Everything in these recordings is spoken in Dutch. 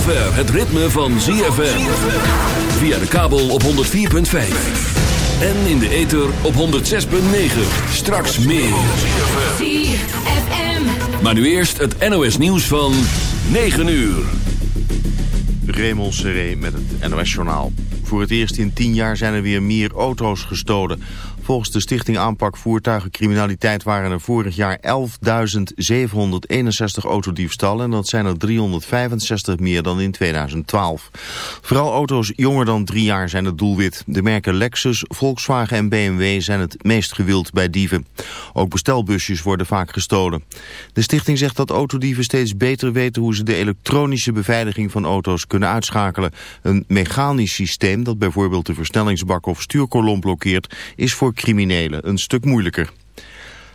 Zover het ritme van ZFM. Via de kabel op 104.5. En in de ether op 106.9. Straks meer. ZFM. Maar nu eerst het NOS nieuws van 9 uur. Raymond Seré met het NOS-journaal. Voor het eerst in tien jaar zijn er weer meer auto's gestolen. Volgens de Stichting Aanpak Voertuigencriminaliteit waren er vorig jaar 11.761 autodiefstallen. En dat zijn er 365 meer dan in 2012. Vooral auto's jonger dan drie jaar zijn het doelwit. De merken Lexus, Volkswagen en BMW zijn het meest gewild bij dieven. Ook bestelbusjes worden vaak gestolen. De stichting zegt dat autodieven steeds beter weten hoe ze de elektronische beveiliging van auto's kunnen uitschakelen. Een mechanisch systeem dat bijvoorbeeld de versnellingsbak of stuurkolom blokkeert is voor criminelen een stuk moeilijker.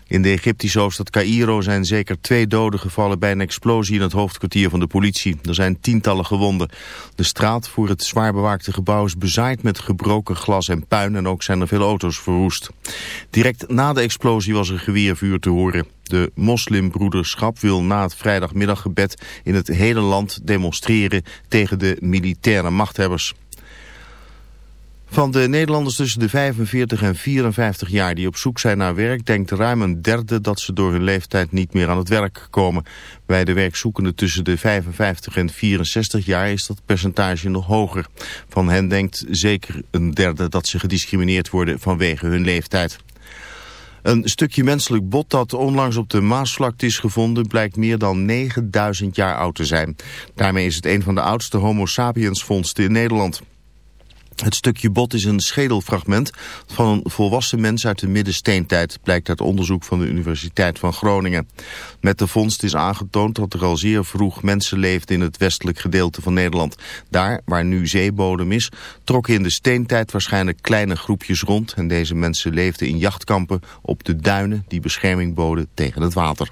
In de Egyptische hoofdstad Cairo zijn zeker twee doden gevallen bij een explosie in het hoofdkwartier van de politie. Er zijn tientallen gewonden. De straat voor het zwaar bewaakte gebouw is bezaaid met gebroken glas en puin en ook zijn er veel auto's verwoest. Direct na de explosie was er geweervuur te horen. De moslimbroederschap wil na het vrijdagmiddaggebed in het hele land demonstreren tegen de militaire machthebbers. Van de Nederlanders tussen de 45 en 54 jaar die op zoek zijn naar werk... denkt ruim een derde dat ze door hun leeftijd niet meer aan het werk komen. Bij de werkzoekenden tussen de 55 en 64 jaar is dat percentage nog hoger. Van hen denkt zeker een derde dat ze gediscrimineerd worden vanwege hun leeftijd. Een stukje menselijk bot dat onlangs op de Maasvlakte is gevonden blijkt meer dan 9000 jaar oud te zijn. Daarmee is het een van de oudste homo sapiens vondsten in Nederland. Het stukje bot is een schedelfragment van een volwassen mens uit de middensteentijd, blijkt uit onderzoek van de Universiteit van Groningen. Met de vondst is aangetoond dat er al zeer vroeg mensen leefden in het westelijk gedeelte van Nederland. Daar, waar nu zeebodem is, trokken in de steentijd waarschijnlijk kleine groepjes rond en deze mensen leefden in jachtkampen op de duinen die bescherming boden tegen het water.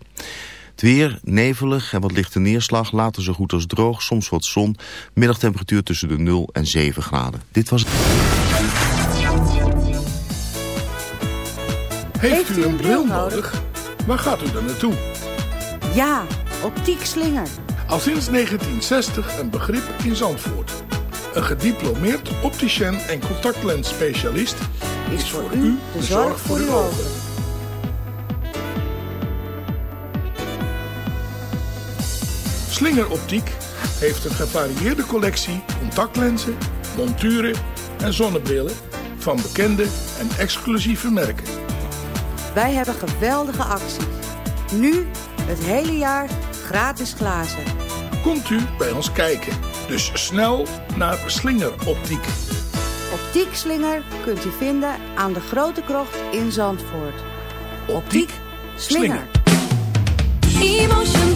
Het weer, nevelig en wat lichte neerslag, later zo goed als droog, soms wat zon. Middagtemperatuur tussen de 0 en 7 graden. Dit was het. Heeft u een bril nodig? Waar gaat u dan naartoe? Ja, optiek slinger. Al sinds 1960 een begrip in Zandvoort. Een gediplomeerd opticien en contactlensspecialist is voor u de zorg voor uw ogen. Slinger Optiek heeft een gevarieerde collectie contactlenzen, monturen en zonnebrillen van bekende en exclusieve merken. Wij hebben geweldige acties. Nu het hele jaar gratis glazen. Komt u bij ons kijken. Dus snel naar Slinger Optiek. Optiek slinger kunt u vinden aan de Grote Krocht in Zandvoort. Optiek slinger. Emotion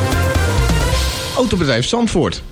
Autobedrijf Zandvoort,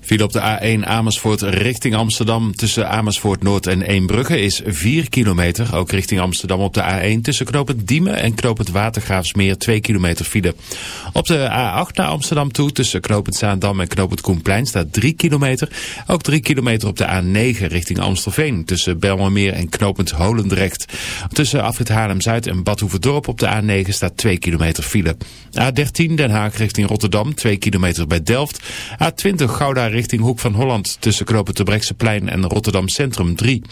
File op de A1 Amersfoort richting Amsterdam tussen Amersfoort Noord en Eembrugge is 4 kilometer. Ook richting Amsterdam op de A1 tussen knooppunt Diemen en knooppunt Watergraafsmeer 2 kilometer file. Op de A8 naar Amsterdam toe tussen knooppunt Zaandam en knooppunt Koenplein staat 3 kilometer. Ook 3 kilometer op de A9 richting Amstelveen tussen Belmermeer en knooppunt Holendrecht. Tussen Afrit Haarlem-Zuid en Badhoevedorp op de A9 staat 2 kilometer file. A13 Den Haag richting Rotterdam 2 kilometer bij Delft. A20 Gouda richting Hoek van Holland tussen knooppunt Terbrechtseplein en Rotterdam Centrum 3.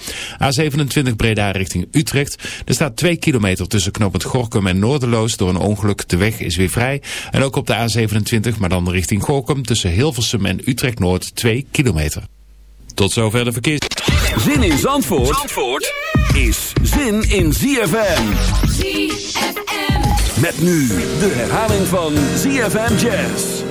A27 Breda richting Utrecht. Er staat 2 kilometer tussen knooppunt Gorkum en Noorderloos door een ongeluk. De weg is weer vrij. En ook op de A27, maar dan richting Gorkum tussen Hilversum en Utrecht Noord 2 kilometer. Tot zover de verkeers. Zin in Zandvoort, Zandvoort is zin in ZFM. ZFM. Met nu de herhaling van ZFM Jazz.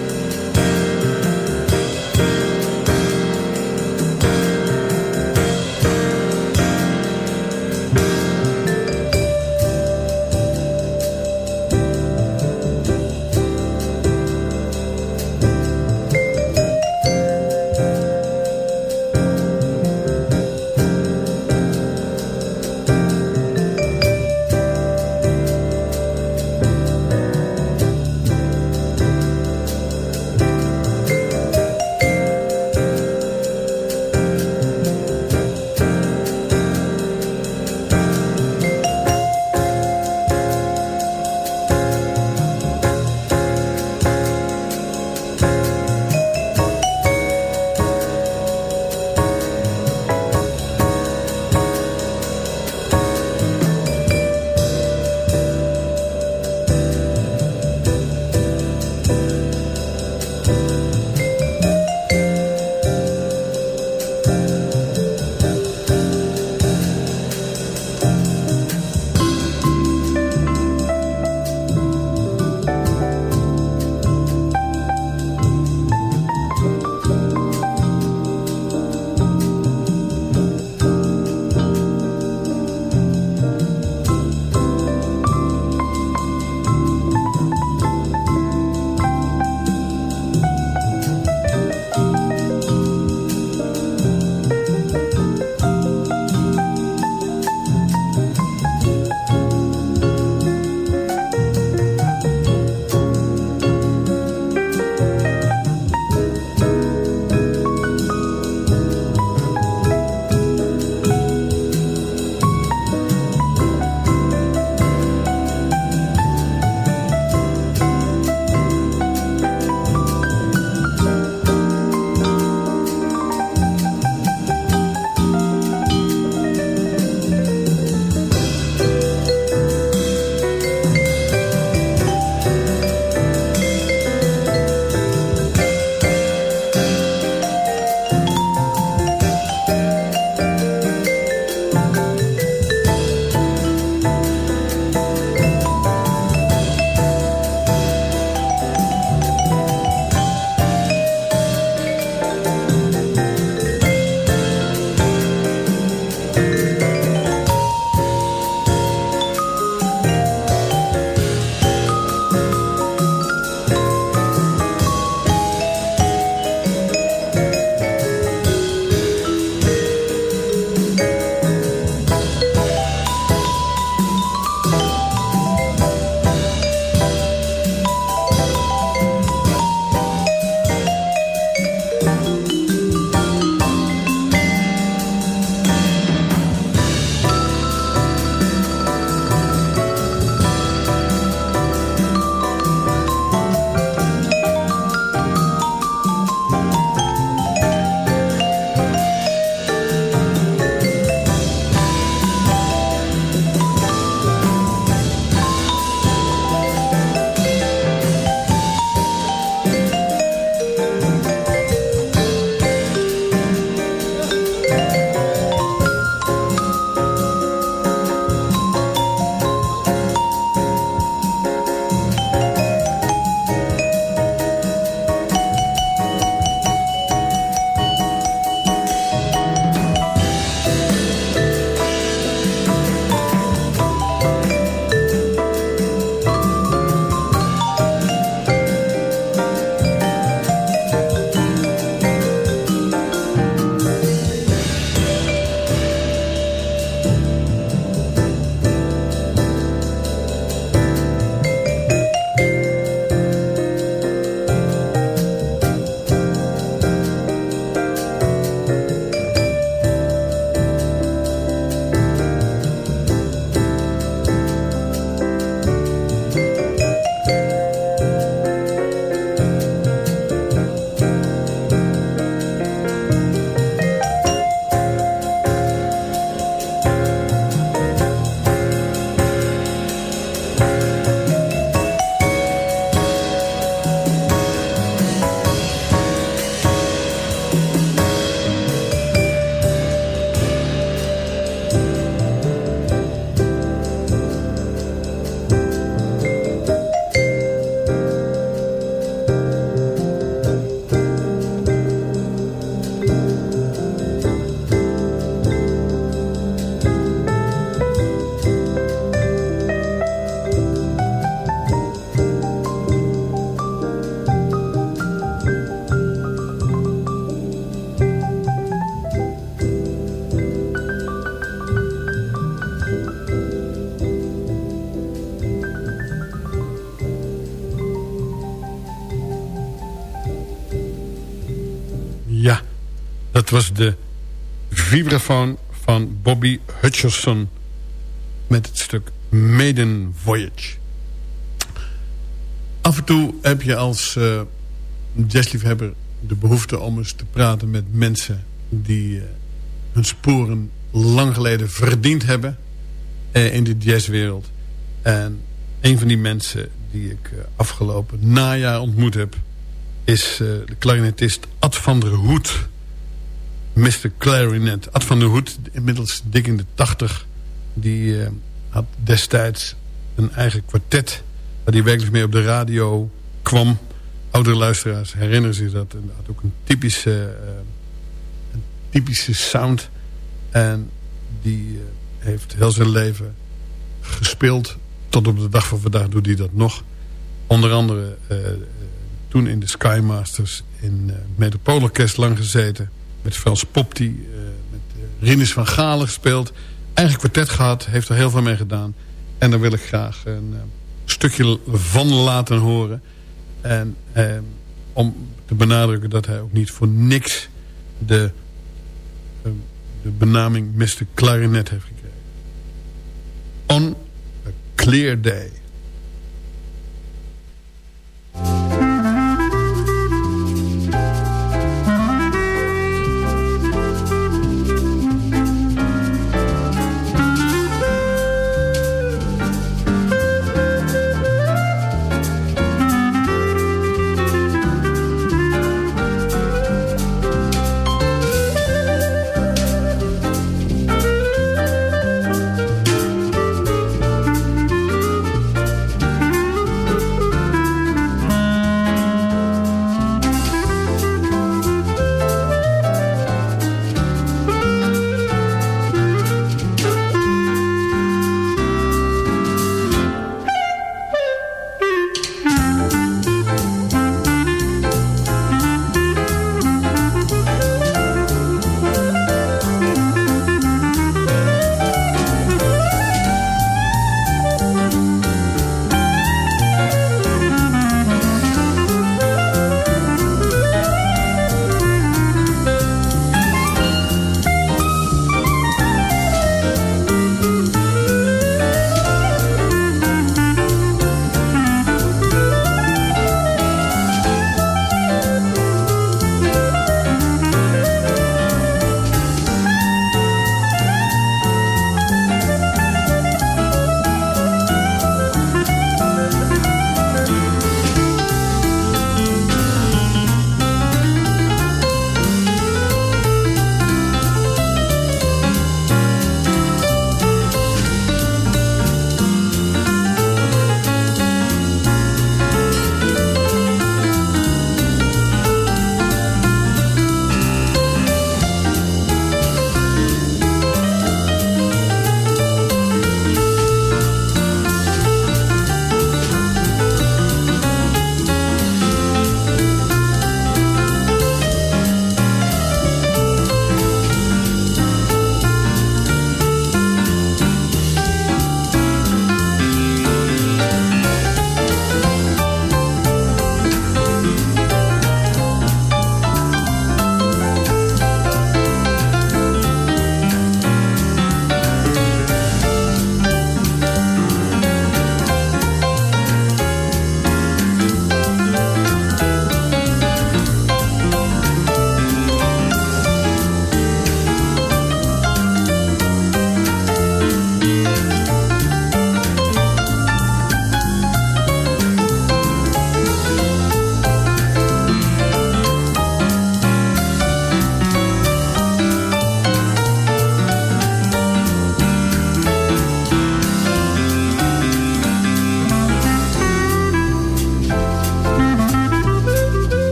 Dat was de vibrafoon van Bobby Hutcherson met het stuk Maiden Voyage. Af en toe heb je als uh, jazzliefhebber de behoefte om eens te praten met mensen die uh, hun sporen lang geleden verdiend hebben uh, in de jazzwereld. En een van die mensen die ik afgelopen najaar ontmoet heb is de klarinetist Ad van der Hoed. Mr. Clarinet. Ad van der Hoed, inmiddels dik in de tachtig. Die uh, had destijds een eigen kwartet... waar hij werkelijk mee op de radio kwam. Oudere luisteraars herinneren zich dat. En had ook een typische, uh, een typische sound. En die uh, heeft heel zijn leven gespeeld. Tot op de dag van vandaag doet hij dat nog. Onder andere toen in de Skymasters in uh, Metropoolorkest lang gezeten. Met Frans Popti, uh, met uh, Rinus van Galen gespeeld. Eigen kwartet gehad, heeft er heel veel mee gedaan. En daar wil ik graag een stukje van laten horen. En om te benadrukken dat hij ook niet voor niks de, de benaming Mr. Clarinet heeft gekregen. On a clear day.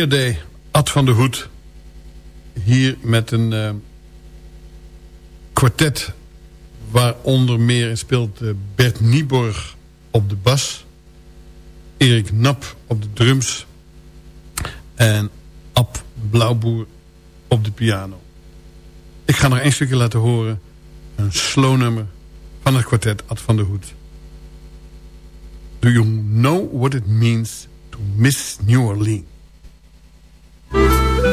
Clear Day, Ad van der Hoed. Hier met een uh, kwartet waaronder meer in speelt uh, Bert Nieborg op de bas. Erik Nap op de drums. En Ab Blauwboer op de piano. Ik ga nog één stukje laten horen. Een slow nummer van het kwartet Ad van der Hoed. Do you know what it means to miss New Orleans? Música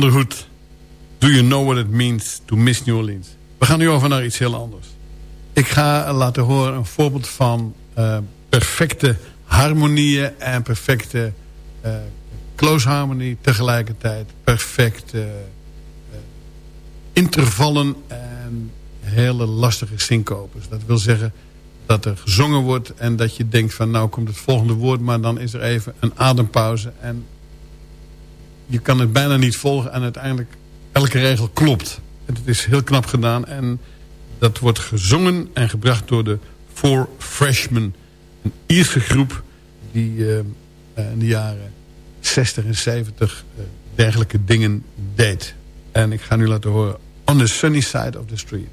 van. Do you know what it means to miss New Orleans? We gaan nu over naar iets heel anders. Ik ga laten horen een voorbeeld van uh, perfecte harmonieën en perfecte uh, close harmony tegelijkertijd. Perfecte uh, intervallen en hele lastige syncopes. Dat wil zeggen dat er gezongen wordt en dat je denkt van nou komt het volgende woord... maar dan is er even een adempauze en je kan het bijna niet volgen en uiteindelijk elke regel klopt. het is heel knap gedaan en dat wordt gezongen en gebracht door de Four Freshmen. Een Ierse groep die uh, in de jaren 60 en 70 uh, eh, dergelijke dingen deed. En ik ga nu laten horen On the Sunny Side of the Street.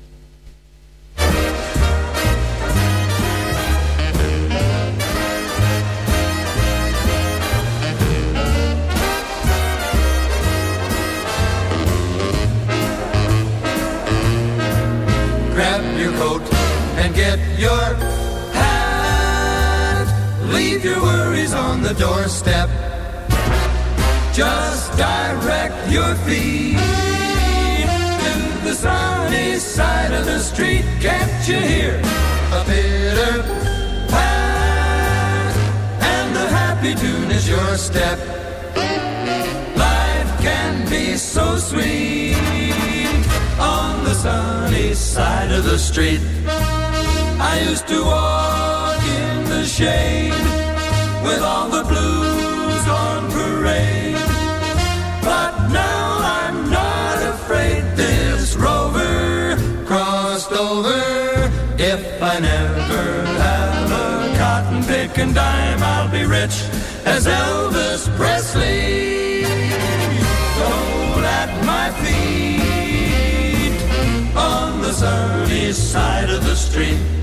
Doorstep. Just direct your feet to the sunny side of the street. Can't you hear a pitter pat? And the happy tune is your step. Life can be so sweet on the sunny side of the street. I used to walk in the shade with all the blues on parade. But now I'm not afraid this rover crossed over. If I never have a cotton picking dime, I'll be rich as Elvis Presley. Gold at my feet on the sunny side of the street.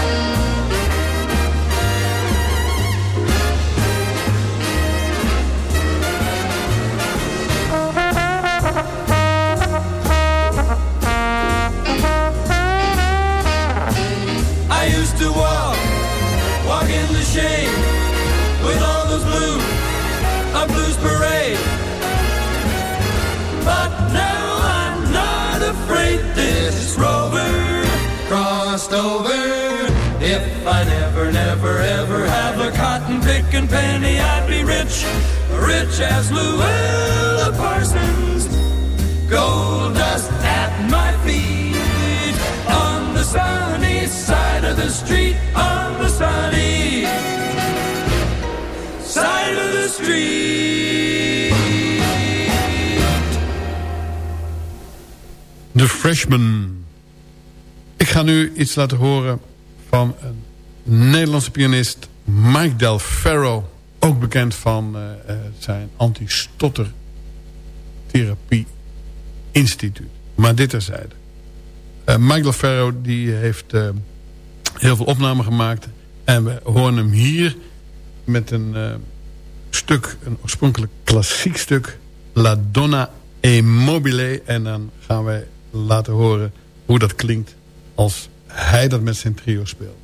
penny, I'd be rich, rich as Luella Parsons. Gold dust at my feet on the sunny side of the street, on the sunny side of the street. The Freshman. Ik ga nu iets laten horen van een Nederlandse pianist... Mike Del Ferro. Ook bekend van eh, eh, zijn anti-stotter-therapie instituut. Maar dit terzijde. Uh, Mike Del Ferro die heeft eh, heel veel opnamen gemaakt. En we horen hem hier met een eh, stuk, een oorspronkelijk klassiek stuk... La Donna e Mobile. En dan gaan wij laten horen hoe dat klinkt als hij dat met zijn trio speelt.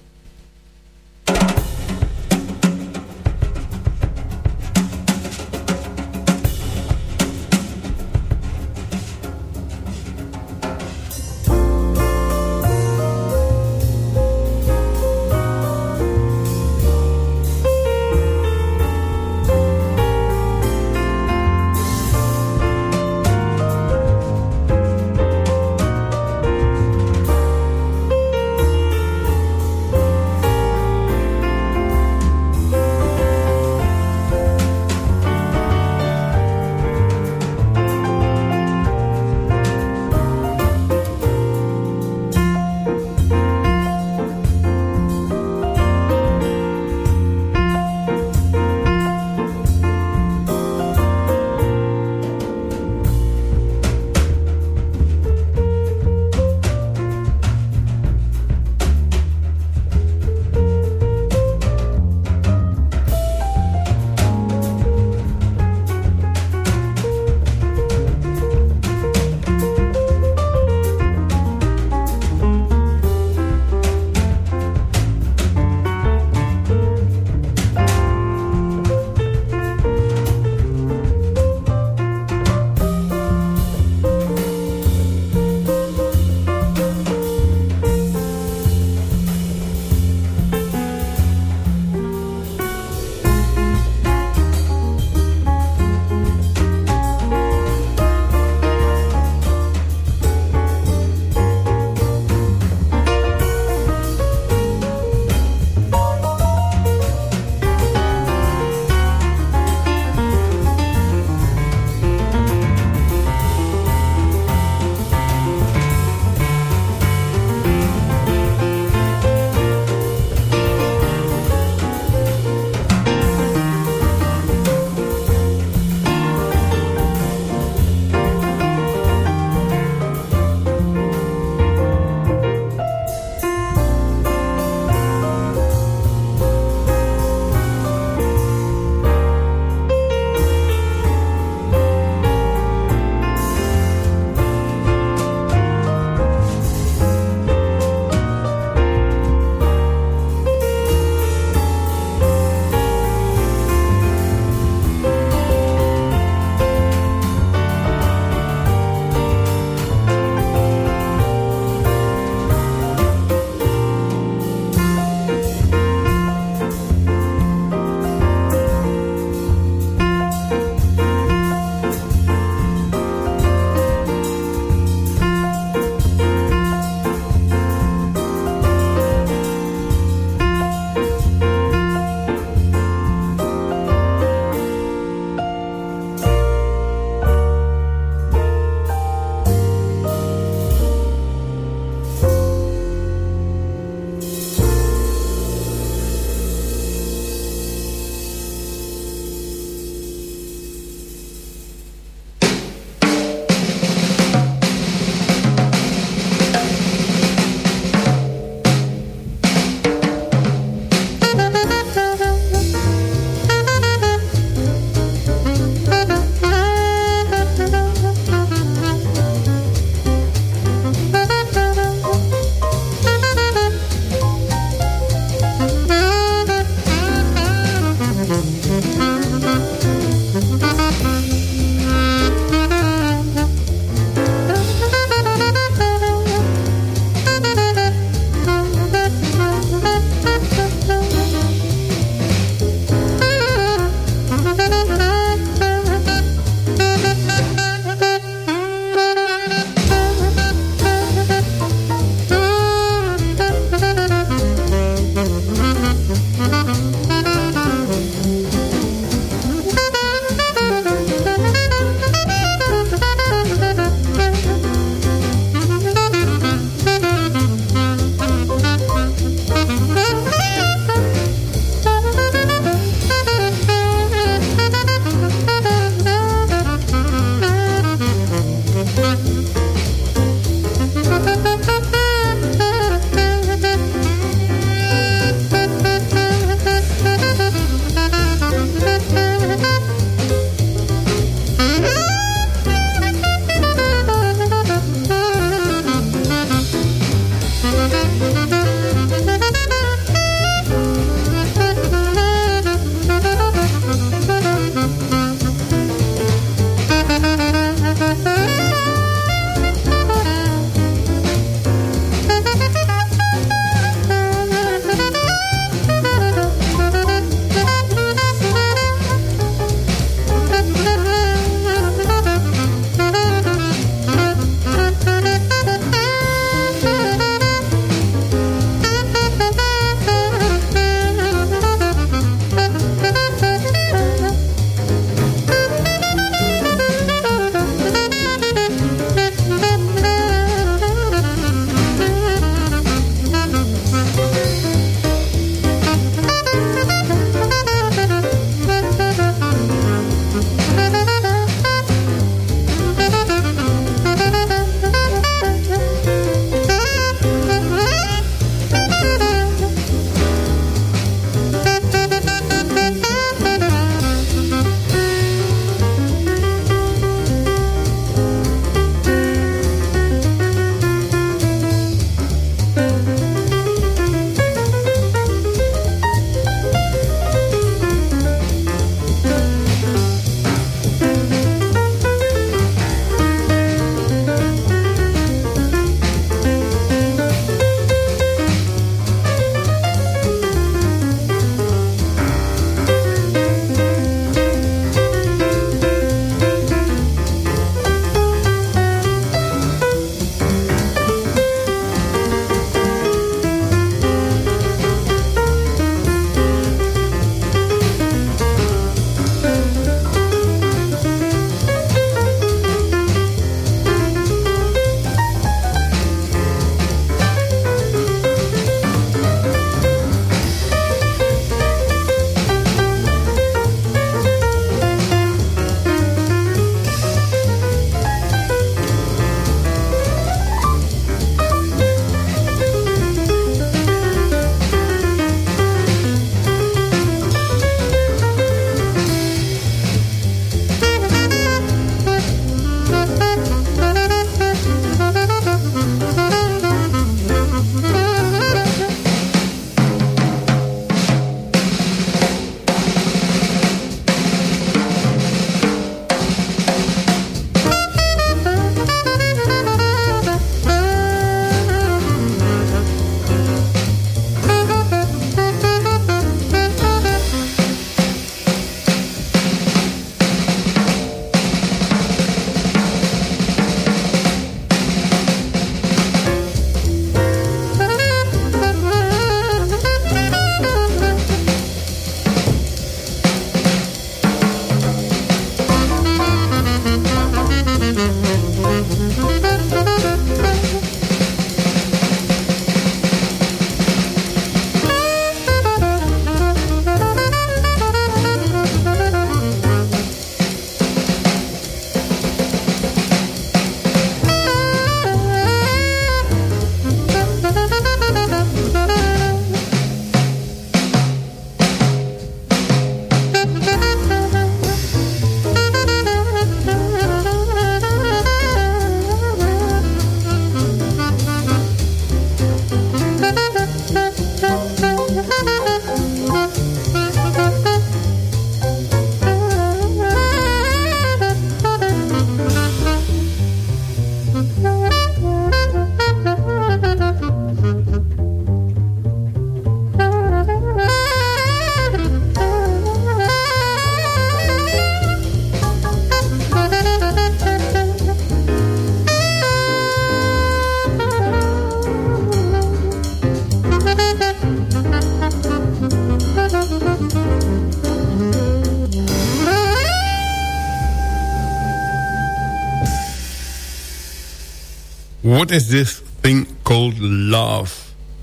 What is this thing called love?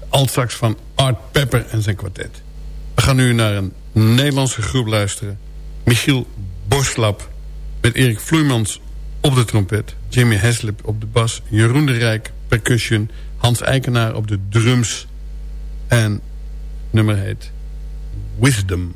Altsax van Art Pepper en zijn kwartet. We gaan nu naar een Nederlandse groep luisteren. Michiel Boslap met Erik Vloeimans op de trompet. Jimmy Heslip op de bas. Jeroen de Rijk percussion. Hans Eikenaar op de drums. En nummer heet Wisdom.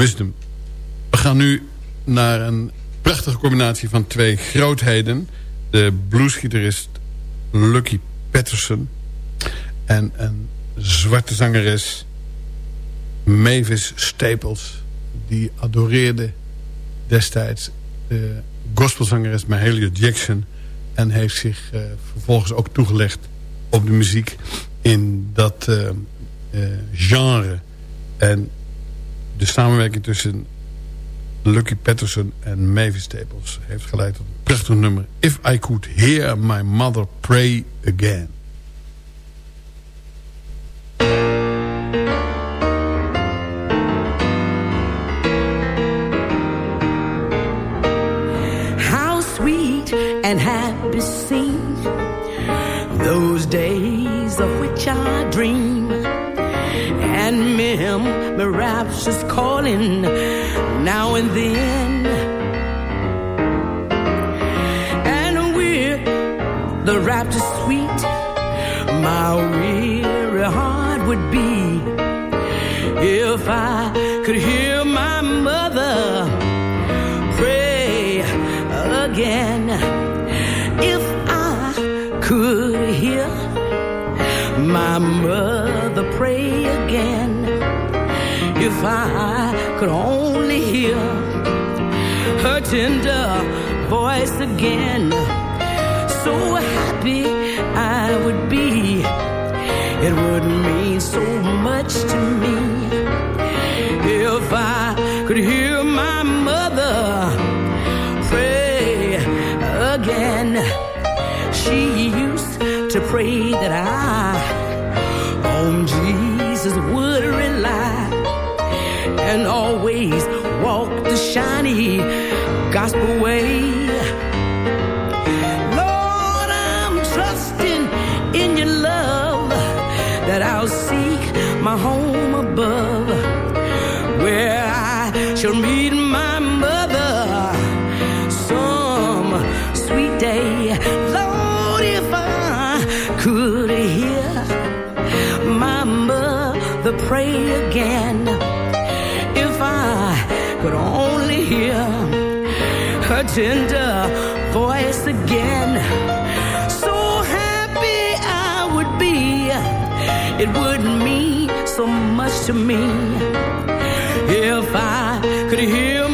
Wisdom. We gaan nu naar een prachtige combinatie van twee grootheden. De bluesgitarist Lucky Patterson en een zwarte zangeres Mavis Staples. Die adoreerde destijds de gospelzangeres Mahalia Jackson... en heeft zich uh, vervolgens ook toegelegd op de muziek in dat... Uh, uh, genre. En de samenwerking tussen Lucky Patterson en Mavis Staples heeft geleid tot een prachtig nummer. If I Could Hear My Mother Pray Again. How sweet and happy seem those days of which I dream. And memory raps is calling now and then. And with the rapture sweet, my weary heart would beat if I could hear my mother pray again. If I could hear my mother. If I could only hear her tender voice again. So happy I would be. It would mean so much to me if I could hear my mother pray again. She used to pray that I on Jesus would always walk the shiny gospel way. Lord, I'm trusting in your love that I'll seek my home above where I shall meet my mother some sweet day. Lord, if I could hear my mother pray again, tender voice again, so happy I would be. It would mean so much to me if I could hear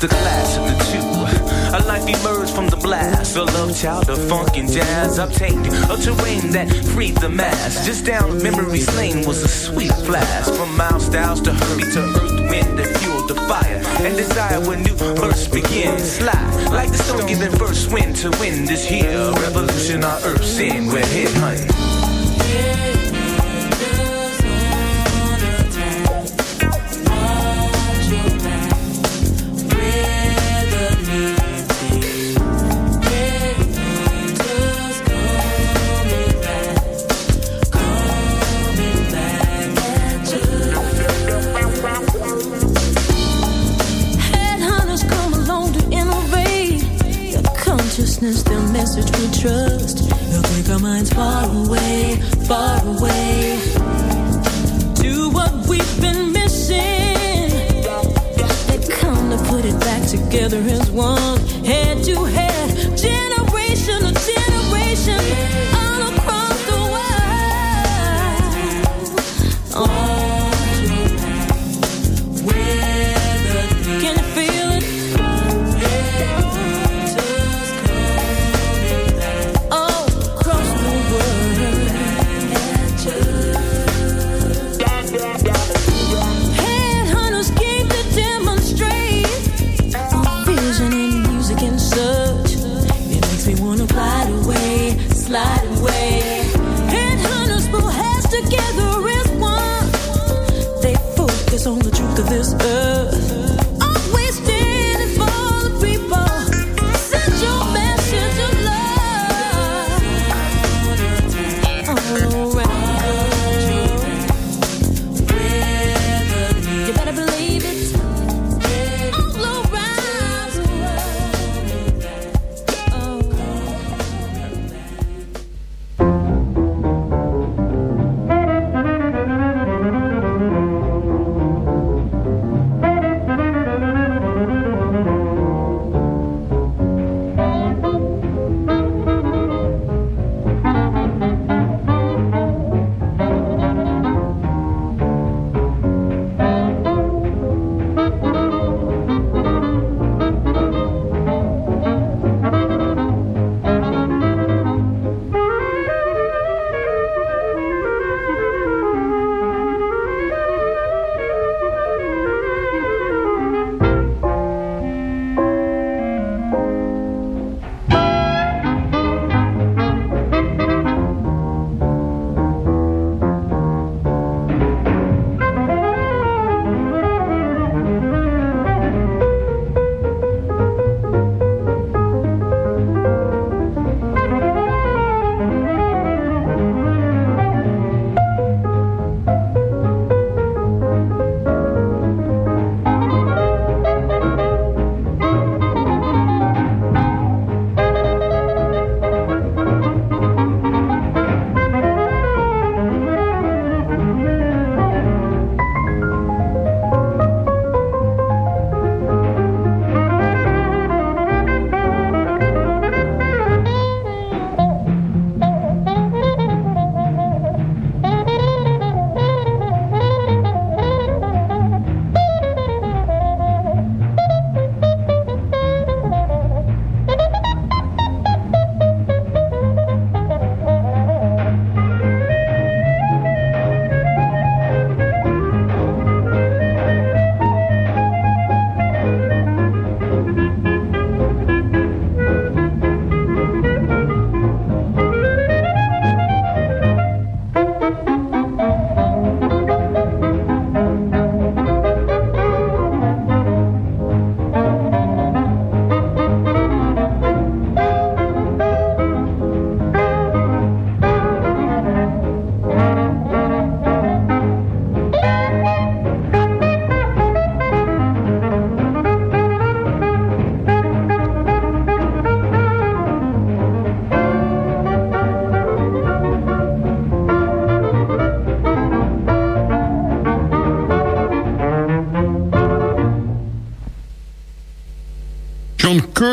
the clash of the two, a life emerged from the blast. A love child of funk and jazz, obtained a terrain that freed the mass. Just down memory's lane was a sweet flash. From mild styles to hurry to earth, wind that fueled the fire. And desire when new births begin. Slide like the stone giving first wind to win this here. Revolution on earth's end, we're hit hunting.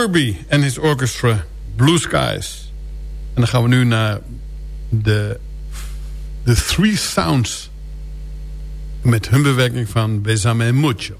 Kirby en his orchestra Blue Skies. En dan gaan we nu naar de, de Three Sounds. Met hun bewerking van Besame Mucho.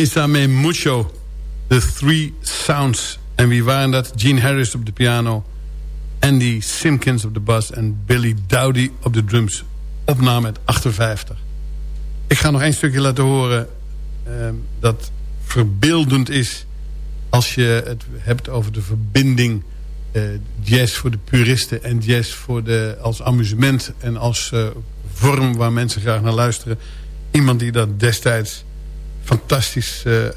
Besame Mucho. The Three Sounds. En wie waren dat? Gene Harris op de piano. Andy Simpkins op de bas. En Billy Dowdy op de drums. Opname uit 58. Ik ga nog één stukje laten horen... Ehm, dat verbeeldend is... als je het hebt over de verbinding... Uh, jazz voor de puristen en jazz voor de, als amusement... en als uh, vorm waar mensen graag naar luisteren. Iemand die dat destijds fantastisch uh,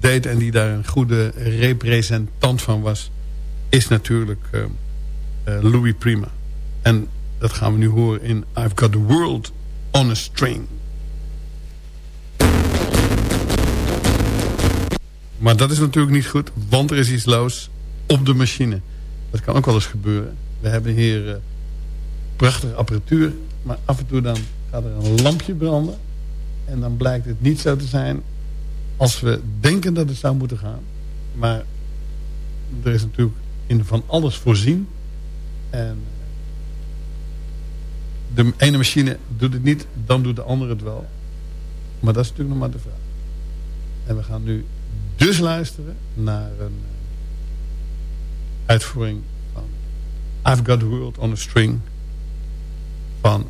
deed... en die daar een goede representant van was... is natuurlijk Louis Prima. En dat gaan we nu horen in I've Got the World on a String. Maar dat is natuurlijk niet goed, want er is iets los op de machine. Dat kan ook wel eens gebeuren. We hebben hier uh, prachtige apparatuur, maar af en toe dan gaat er een lampje branden. En dan blijkt het niet zo te zijn als we denken dat het zou moeten gaan. Maar er is natuurlijk in van alles voorzien. En de ene machine doet het niet, dan doet de andere het wel. Maar dat is natuurlijk nog maar de vraag. En we gaan nu dus luisteren naar een uitvoering van I've Got the World on a String van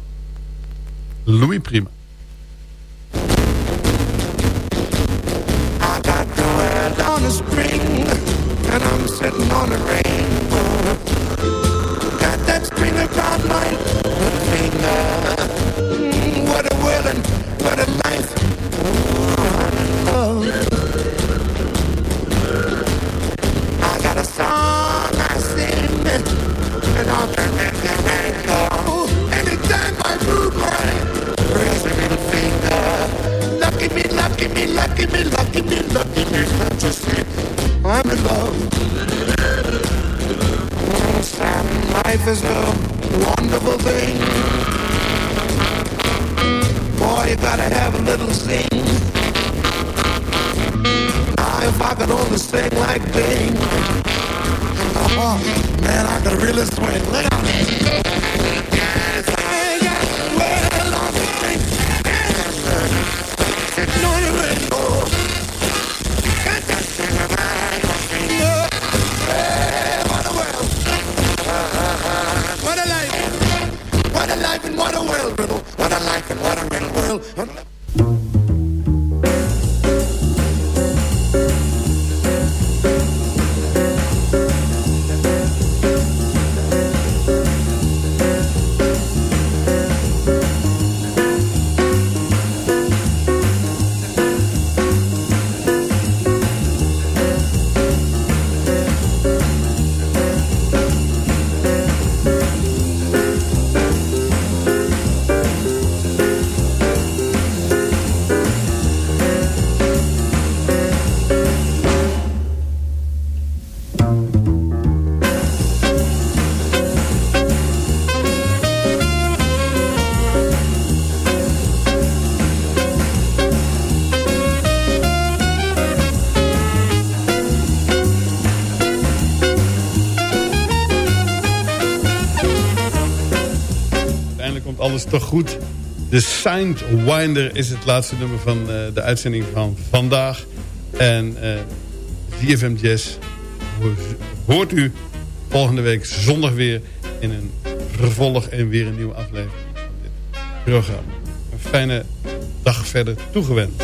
Louis Prima. On a string and I'm sitting on a rainbow. Got that string around my finger. Mm, what a and what a life. Oh, I got a song I sing and I'll turn it go. Anytime I move my a middle finger. Lucky me, lucky me, lucky me, lucky me, lucky me, not to see I'm in love. Life is a wonderful thing. Boy, you gotta have a little sing. Now, if I could only sing like Bing. Oh, man, I could really swing. Look out. Yes, I got well on the string. Sitting world. Toch goed. The Signed is het laatste nummer van eh, de uitzending van vandaag. En uh, ZFM Jazz hoort u volgende week zondag weer... in een vervolg en weer een nieuwe aflevering van dit programma. Een fijne dag verder toegewend.